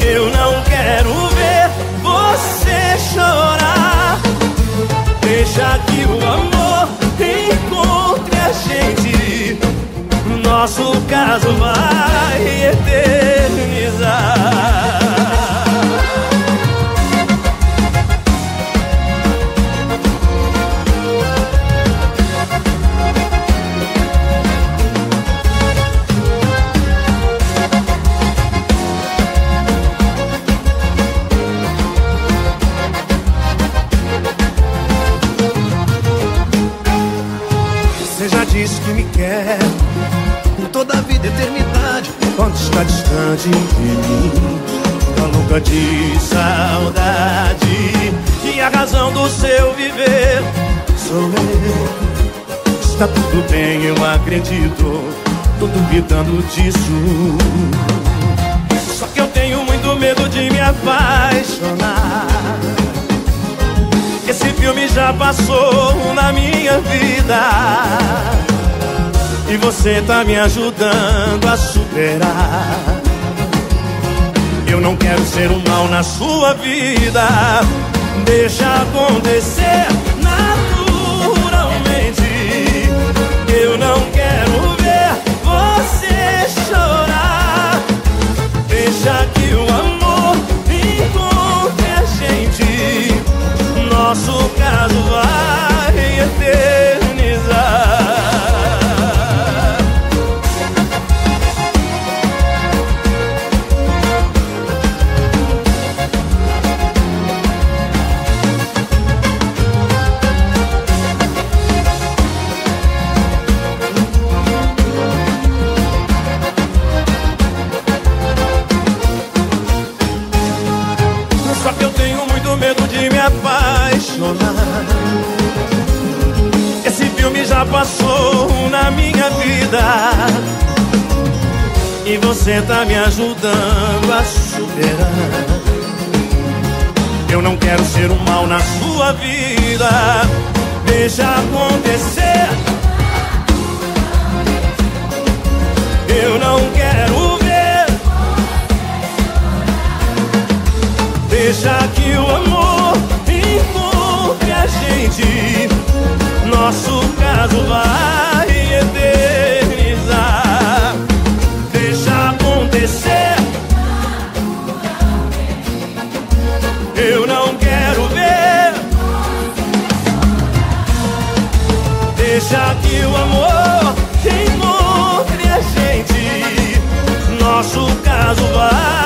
Eu não quero ver você chorar. Deixa que o amor encontre a gente. Nosso caso vai disse que me quer Por toda a vida, eternidade. Quando está distante de mim Fica louca de saudade. E a razão do seu viver Sou eu. Está tudo bem, eu acredito Tô duvidando disso. Só que eu tenho muito medo de me apaixonar. Esse filme já passou na minha vida e você tá me ajudando a superar. Eu não quero ser um mal na sua vida. Deixa acontecer já passou na minha vida. E você tá me ajudando a superar. Eu não quero ser um mal na sua vida. Deixa acontecer. Eu não quero ver. Deixa que o amor encontre a gente. Nosso caso vai eternizar. Deixa acontecer. Eu não quero ver. Deixa que o amor encontre a gente. Nosso caso vai.